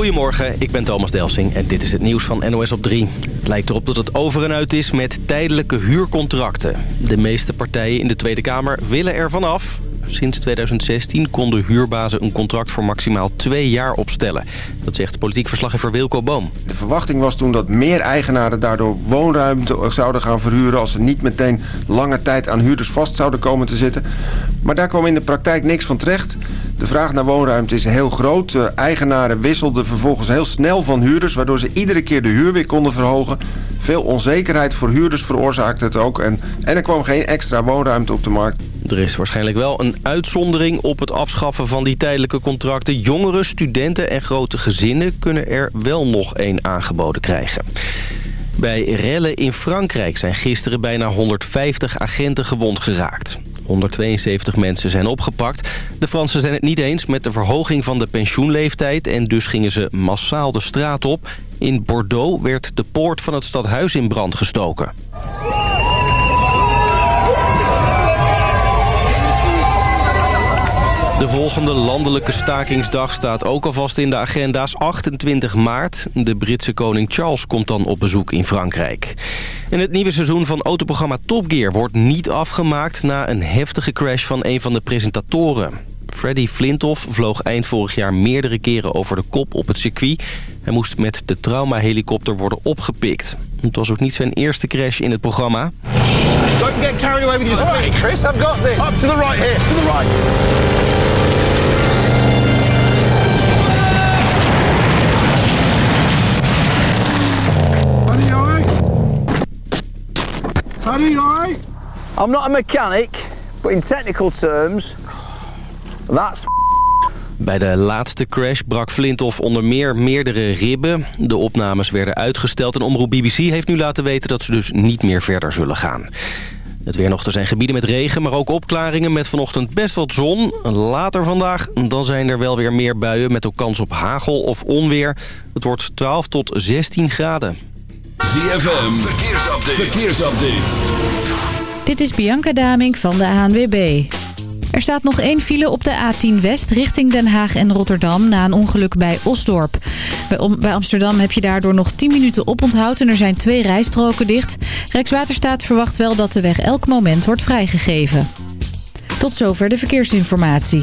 Goedemorgen, ik ben Thomas Delsing en dit is het nieuws van NOS op 3. Het lijkt erop dat het over en uit is met tijdelijke huurcontracten. De meeste partijen in de Tweede Kamer willen er vanaf. Sinds 2016 konden huurbazen een contract voor maximaal twee jaar opstellen. Dat zegt politiek verslaggever Wilco Boom. De verwachting was toen dat meer eigenaren daardoor woonruimte zouden gaan verhuren... als ze niet meteen lange tijd aan huurders vast zouden komen te zitten. Maar daar kwam in de praktijk niks van terecht. De vraag naar woonruimte is heel groot. De eigenaren wisselden vervolgens heel snel van huurders... waardoor ze iedere keer de huur weer konden verhogen. Veel onzekerheid voor huurders veroorzaakte het ook. En, en er kwam geen extra woonruimte op de markt. Er is waarschijnlijk wel een uitzondering op het afschaffen van die tijdelijke contracten. Jongeren, studenten en grote gezinnen kunnen er wel nog één aangeboden krijgen. Bij rellen in Frankrijk zijn gisteren bijna 150 agenten gewond geraakt. 172 mensen zijn opgepakt. De Fransen zijn het niet eens met de verhoging van de pensioenleeftijd... en dus gingen ze massaal de straat op. In Bordeaux werd de poort van het stadhuis in brand gestoken. De volgende landelijke stakingsdag staat ook alvast in de agenda's 28 maart. De Britse koning Charles komt dan op bezoek in Frankrijk. En het nieuwe seizoen van autoprogramma Top Gear wordt niet afgemaakt... na een heftige crash van een van de presentatoren. Freddy Flintoff vloog eind vorig jaar meerdere keren over de kop op het circuit. Hij moest met de traumahelikopter worden opgepikt. Het was ook niet zijn eerste crash in het programma. Don't get carried away with your speed. Chris, I've got this. Up to the right here, to the right. I'm not a mechanic, but in technical terms, that's Bij de laatste crash brak Flintoff onder meer meerdere ribben. De opnames werden uitgesteld en Omroep BBC heeft nu laten weten dat ze dus niet meer verder zullen gaan. Het weer nog, er zijn gebieden met regen, maar ook opklaringen met vanochtend best wat zon. Later vandaag dan zijn er wel weer meer buien met ook kans op hagel of onweer. Het wordt 12 tot 16 graden. ZFM, verkeersupdate. verkeersupdate. Dit is Bianca Daming van de ANWB. Er staat nog één file op de A10 West richting Den Haag en Rotterdam... na een ongeluk bij Osdorp. Bij, Amsterdam heb je daardoor nog 10 minuten oponthoud... en er zijn twee rijstroken dicht. Rijkswaterstaat verwacht wel dat de weg elk moment wordt vrijgegeven. Tot zover de verkeersinformatie.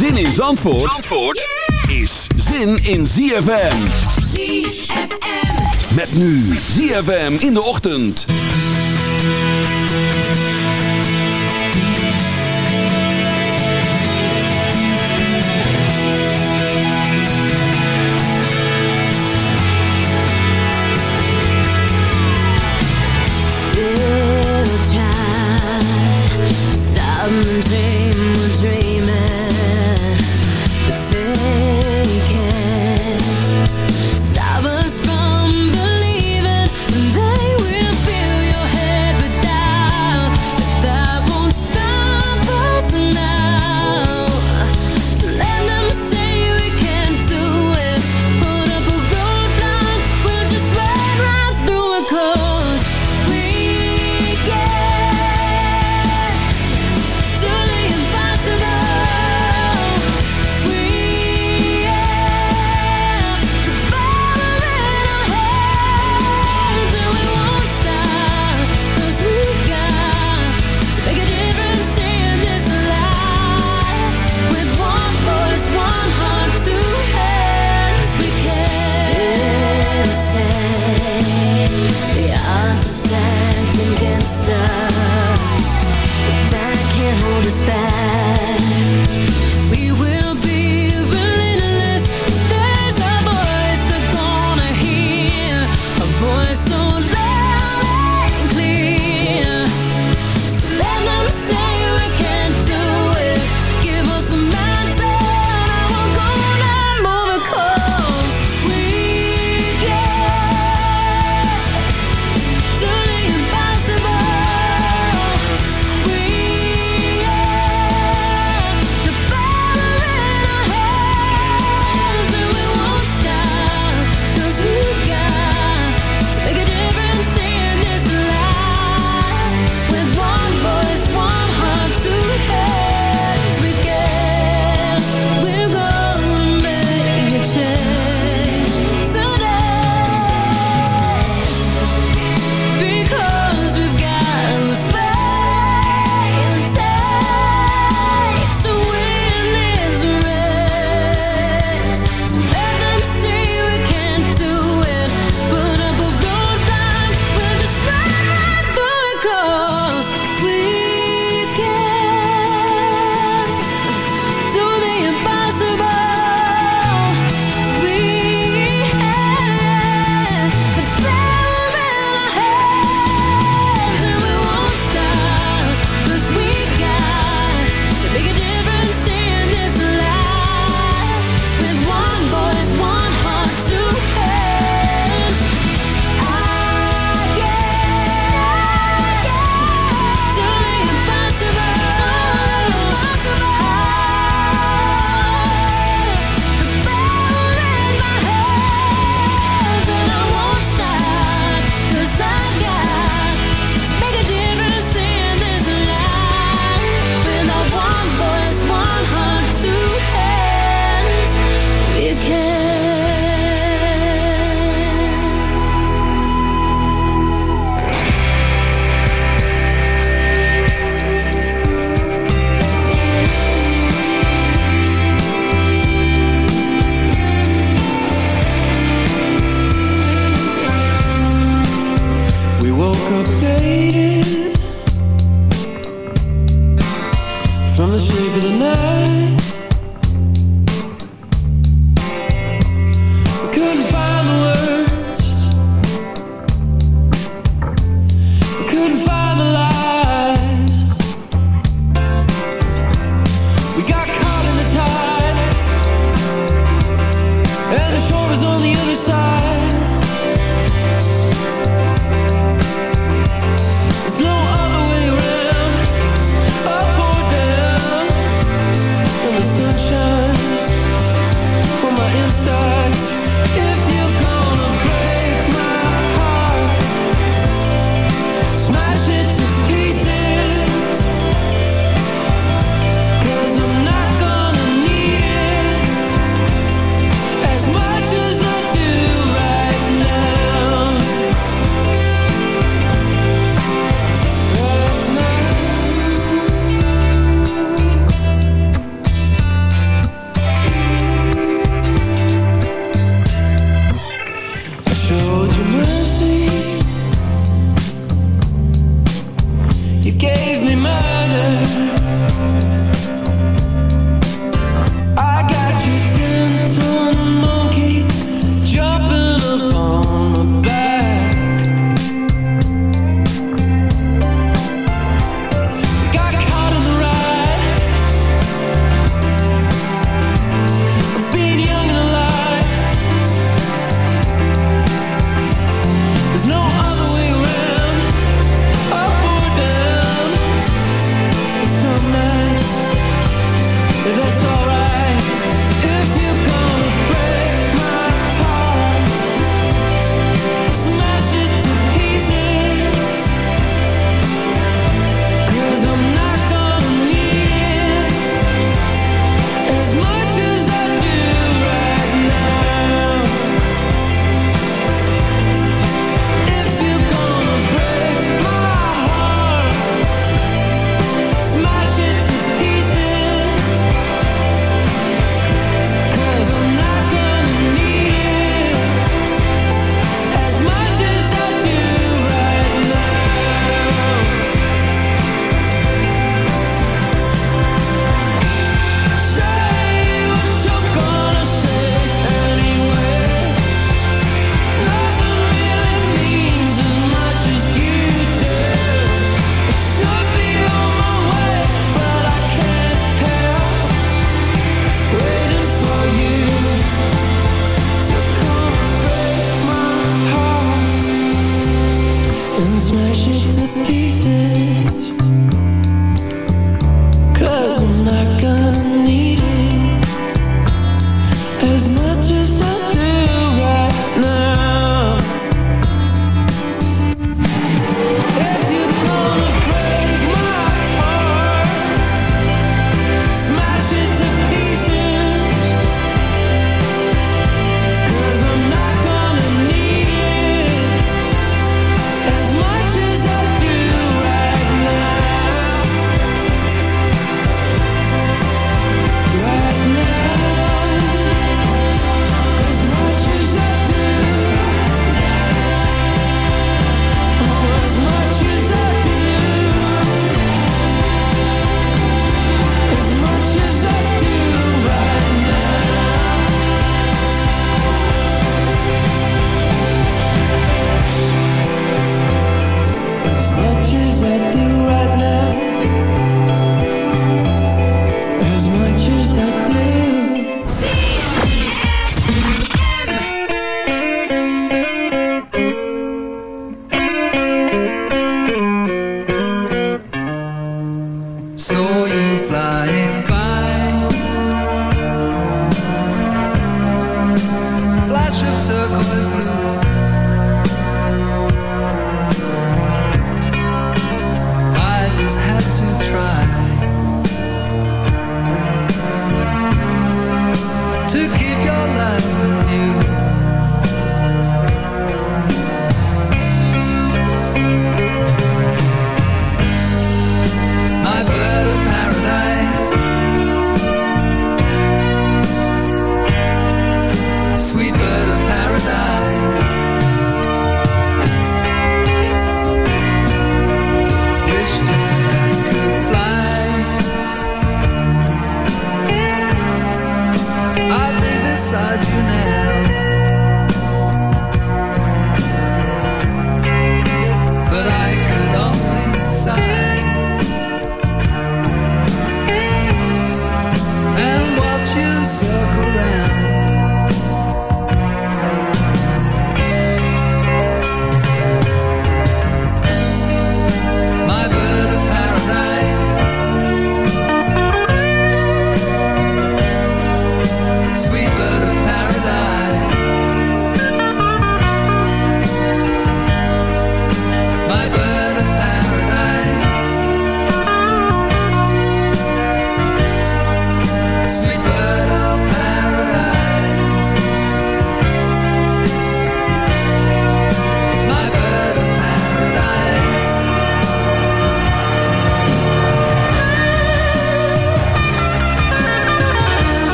Zin in Zandvoort, Zandvoort is zin in ZFM. ZFM. Met nu ZFM in de ochtend. Stop and dream,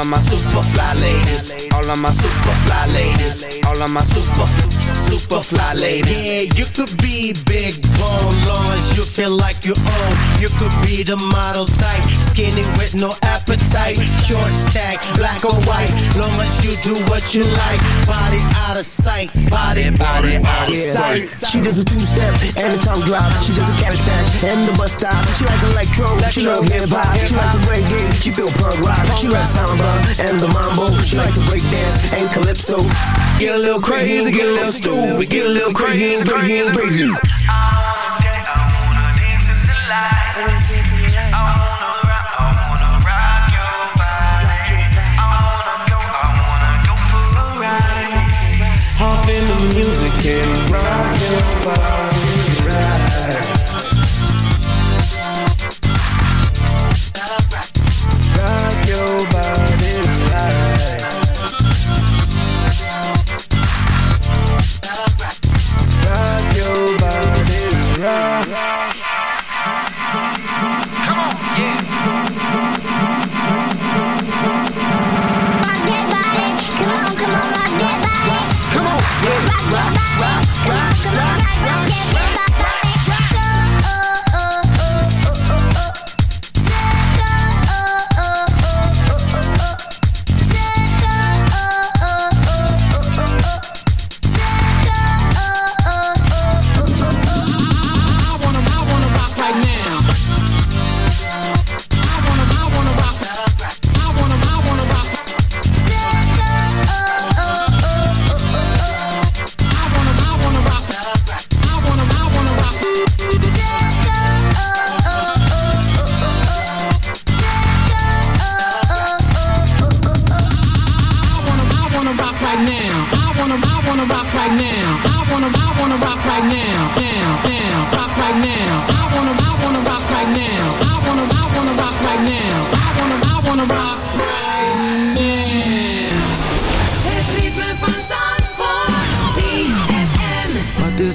of my super fly ladies, all of my super fly ladies, all of my super super fly ladies. Yeah, you could be big bone, long as you feel like you own. You could be the model type, skinny with no appetite. Short stack, black or white, long as you do what you like. Body out of sight, body, body out of sight. She does a two-step and a tongue drop. She does a cabbage patch and the bus stop. She like electro, she love hip-hop. She like the reggae, she feel punk rock. She like samba and the mambo. She like to break dance and calypso. Get a little crazy, get a little stupid, get a little crazy, crazy, crazy. Hop far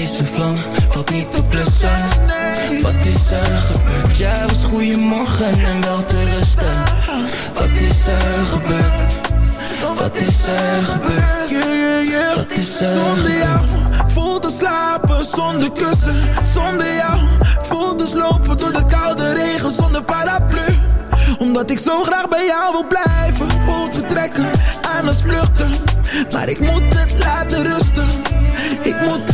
Deze vlam valt niet te blussen. Wat is er gebeurd? Jij was goeiemorgen en wel te rusten. Wat is er gebeurd? Wat is er gebeurd? Wat is er Zonder jou voelde slapen zonder kussen. Zonder jou voelde slopen door de koude regen zonder paraplu. Omdat ik zo graag bij jou wil blijven Voel vertrekken aan als vluchten. Maar ik moet het laten rusten. Ik moet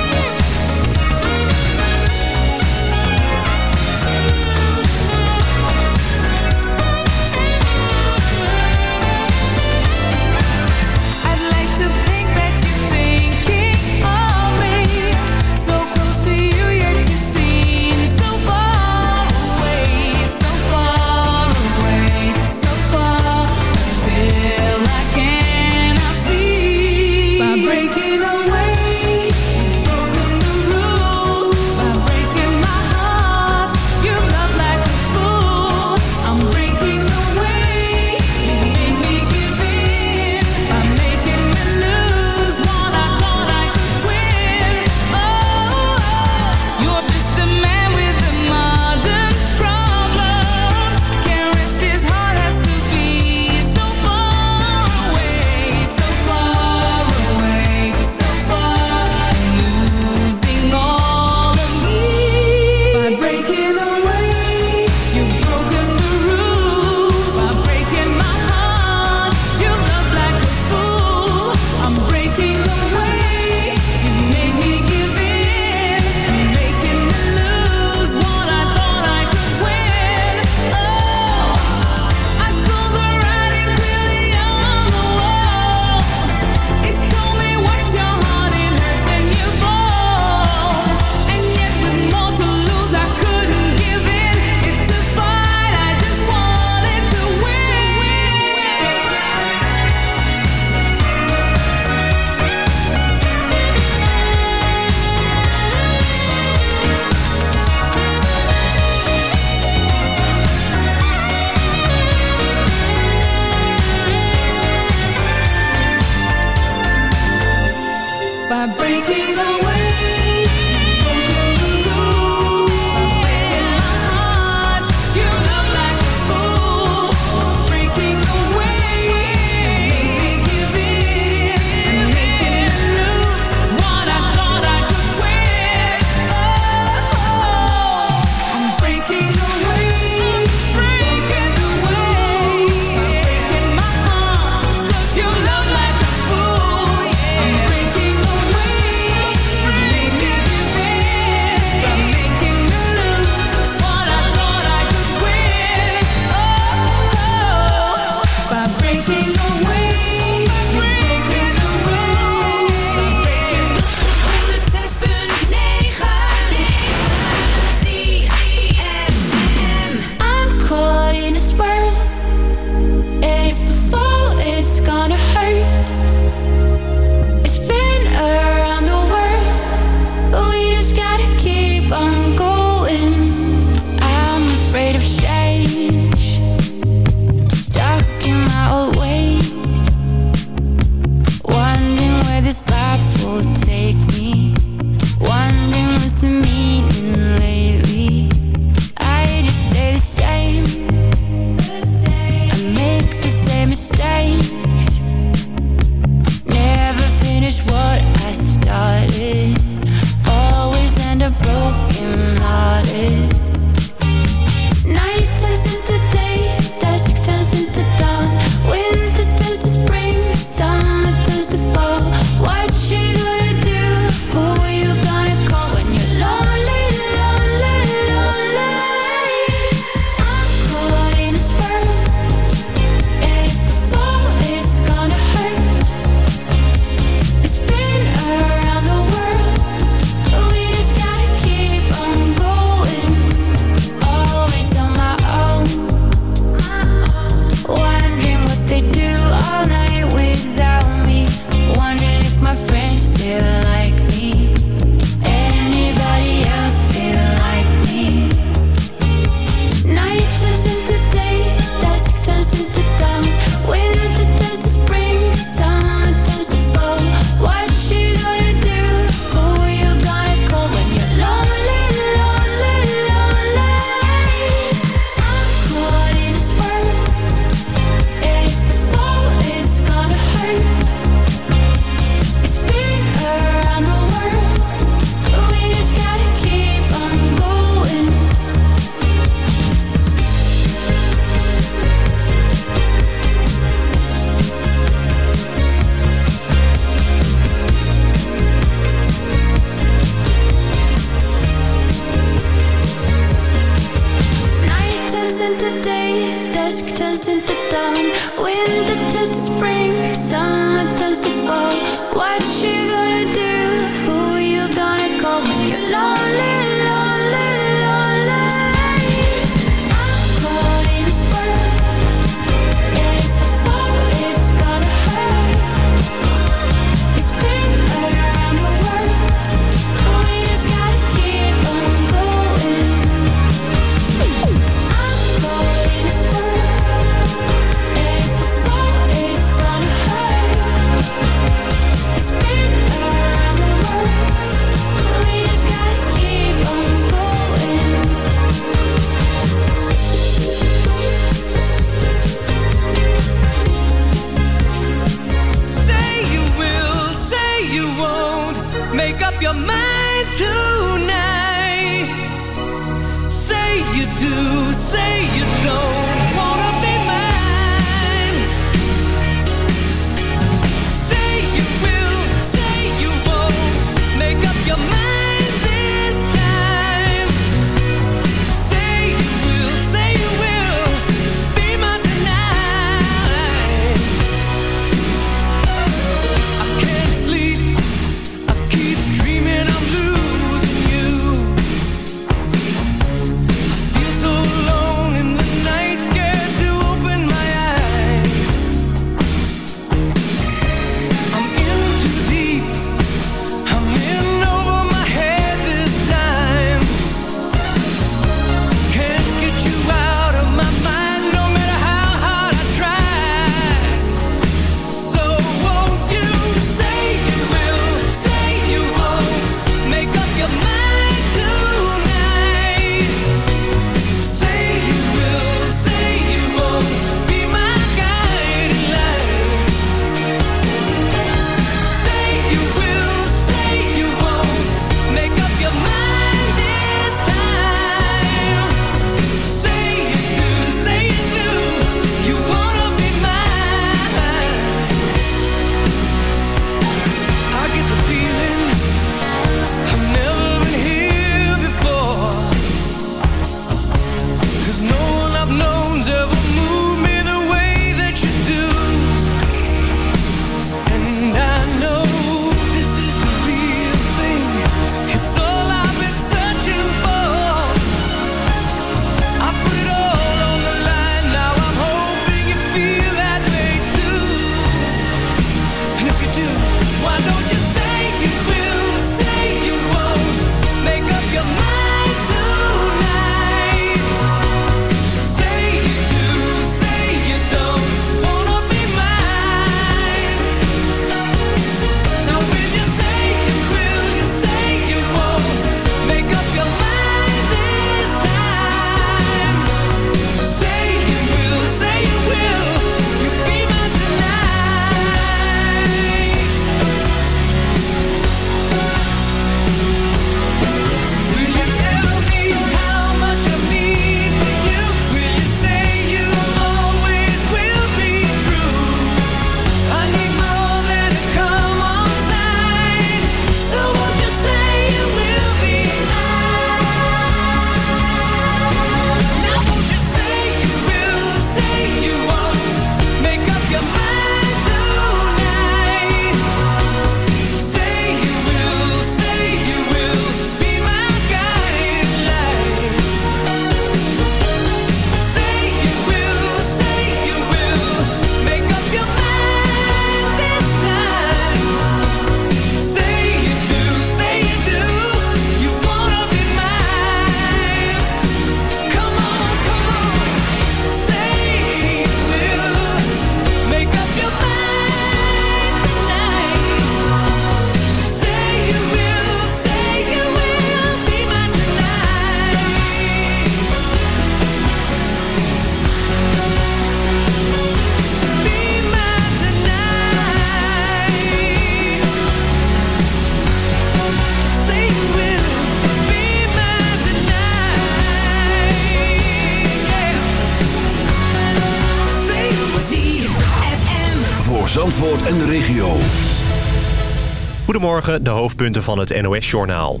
Goedemorgen, de hoofdpunten van het NOS-journaal.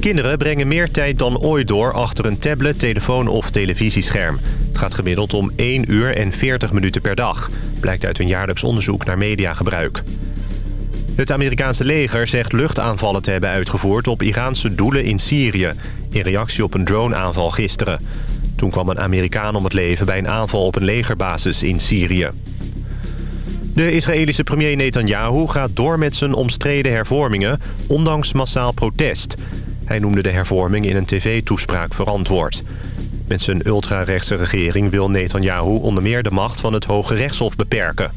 Kinderen brengen meer tijd dan ooit door achter een tablet, telefoon of televisiescherm. Het gaat gemiddeld om 1 uur en 40 minuten per dag. Blijkt uit een jaarlijks onderzoek naar mediagebruik. Het Amerikaanse leger zegt luchtaanvallen te hebben uitgevoerd op Iraanse doelen in Syrië. In reactie op een droneaanval gisteren. Toen kwam een Amerikaan om het leven bij een aanval op een legerbasis in Syrië. De Israëlische premier Netanyahu gaat door met zijn omstreden hervormingen, ondanks massaal protest. Hij noemde de hervorming in een tv-toespraak verantwoord. Met zijn ultrarechtse regering wil Netanyahu onder meer de macht van het Hoge Rechtshof beperken.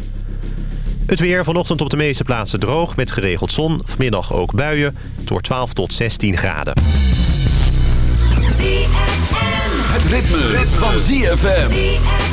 Het weer vanochtend op de meeste plaatsen droog met geregeld zon. Vanmiddag ook buien. Het wordt 12 tot 16 graden. Het ritme. van ZFM.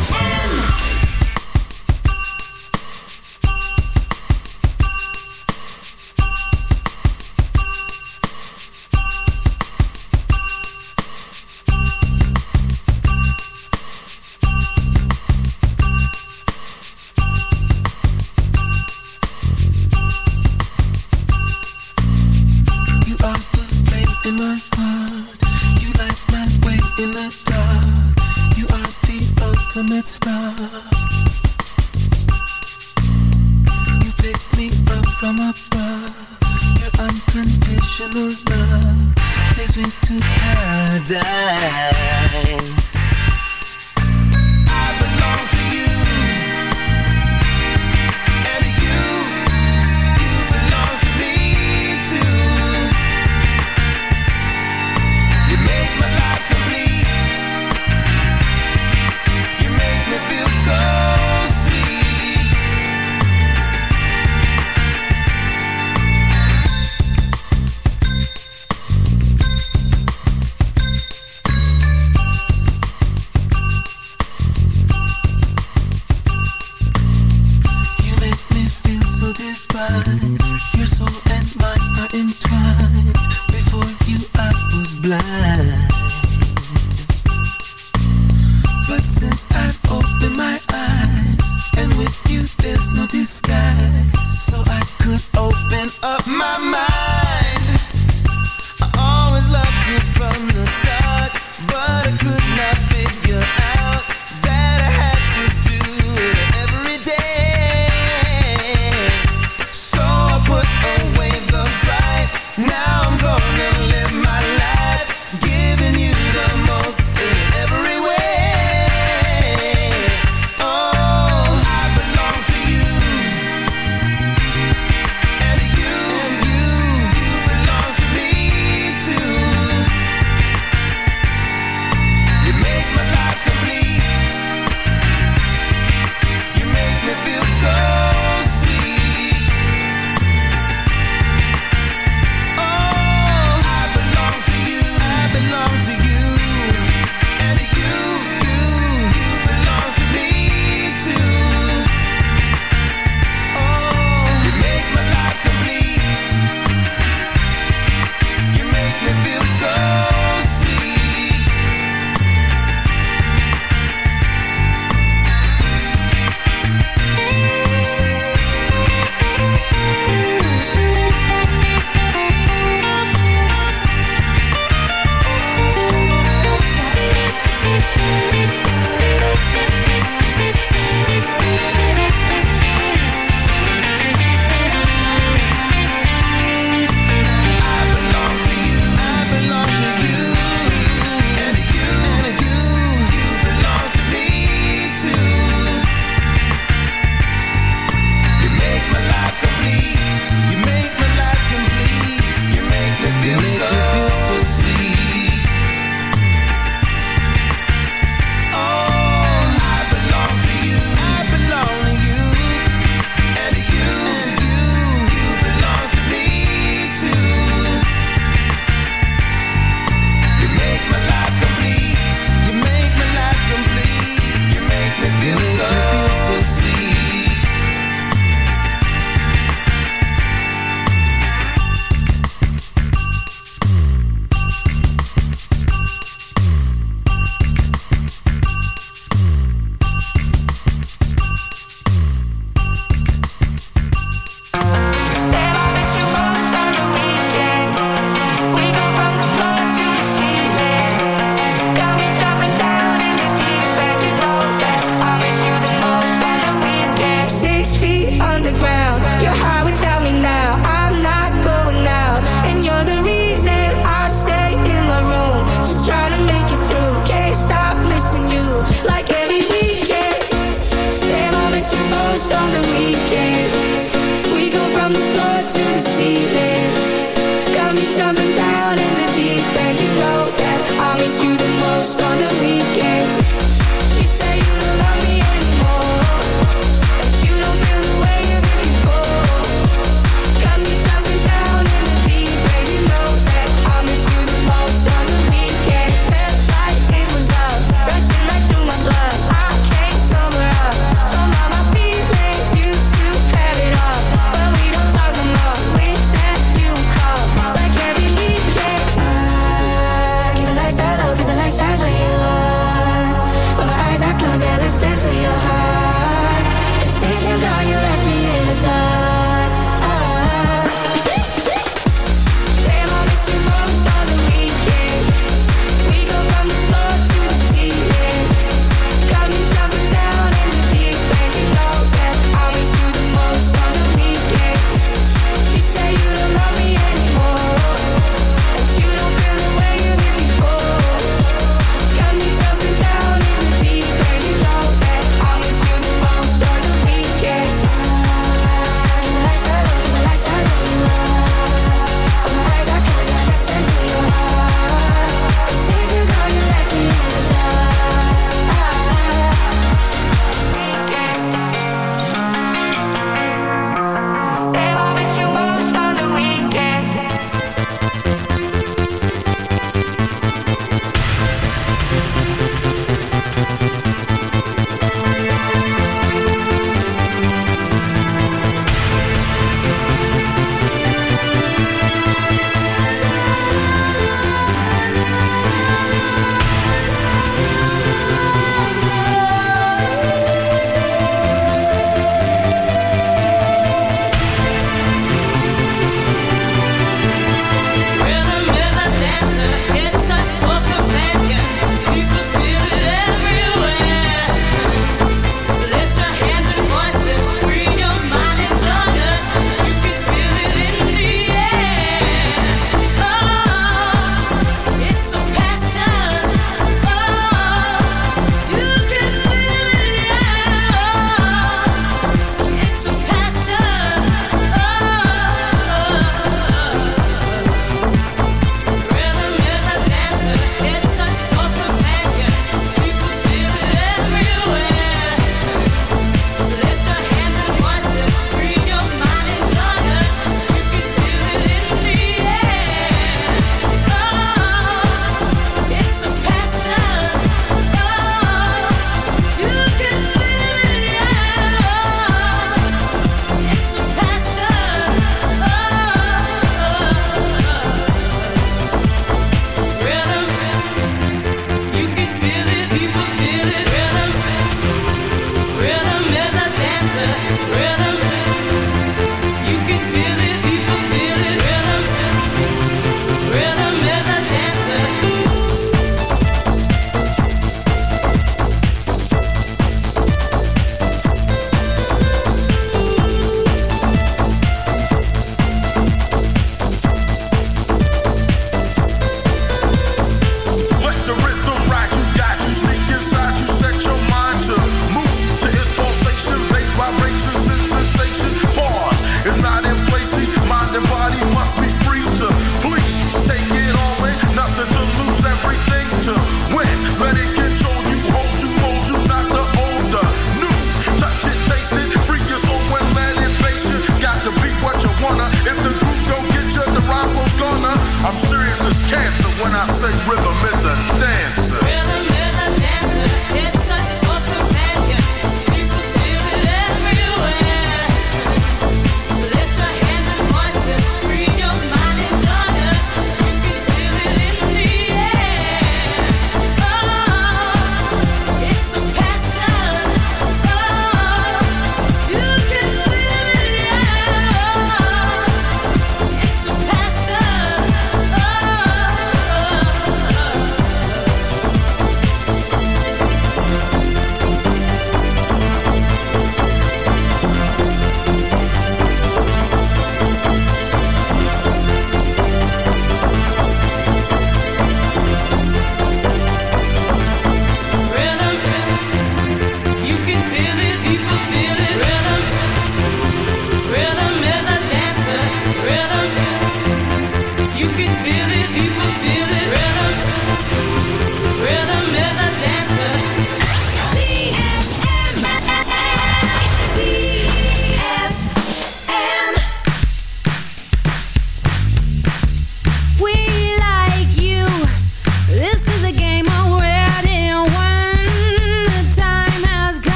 I say rhythm, it's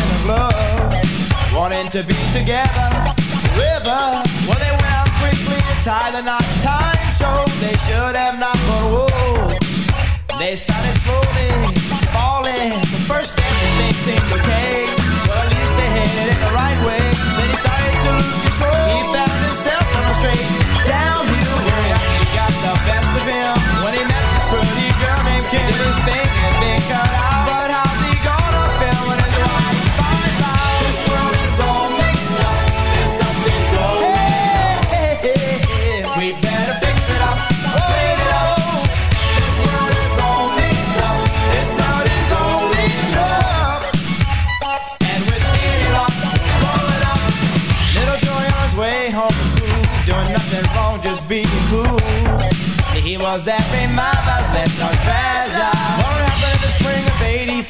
in a. Wanting to be together. River, well they went out quickly to tie the knot. Time showed they should have not, but whoa. They started slowly falling. The first they seemed okay. Well at least they headed in the right way. Then he started to lose control.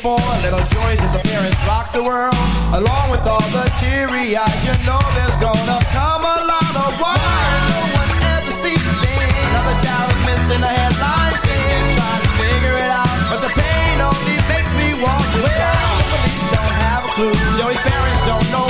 '84? Little Joy's disappearance rocked the world, along with all the teary eyes. You know there's gonna come a lot of why no one ever sees a thing. Another child is missing a headline scene, trying to figure it out, but the pain only makes me want to shout. The police don't have a clue. Joey's parents don't know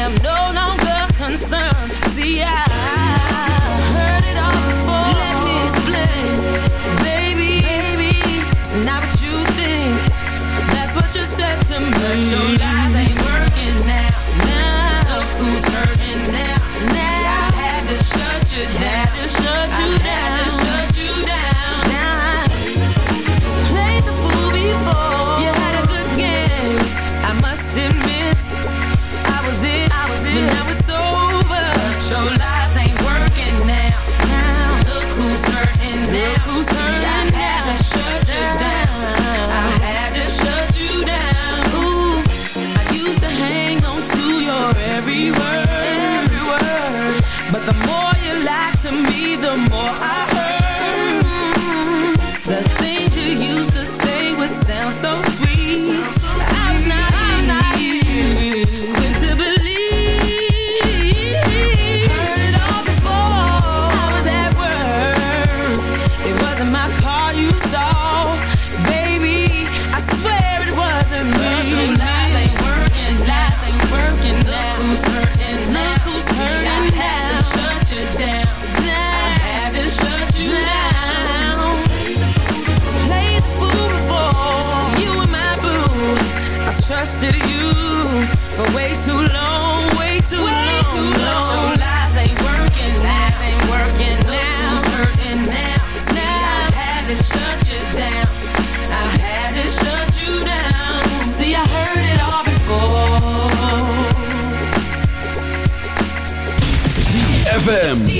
am no longer concerned. See, I heard it all before. Let me explain, baby. baby it's not what you think. That's what you said to me. But your lies ain't working now. Now look who's hurting. Now car you saw, baby. I swear it wasn't me. Lies ain't working, lies ain't working. Look who's hurting now. Who's hurting? I had to shut you down. I had to shut you down. Play the fool before you were my boo. I trusted you for way too long, way too long. Too long. But your lies ain't working, lies ain't working. Who's hurting now? ZFM.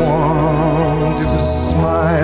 Want is a smile.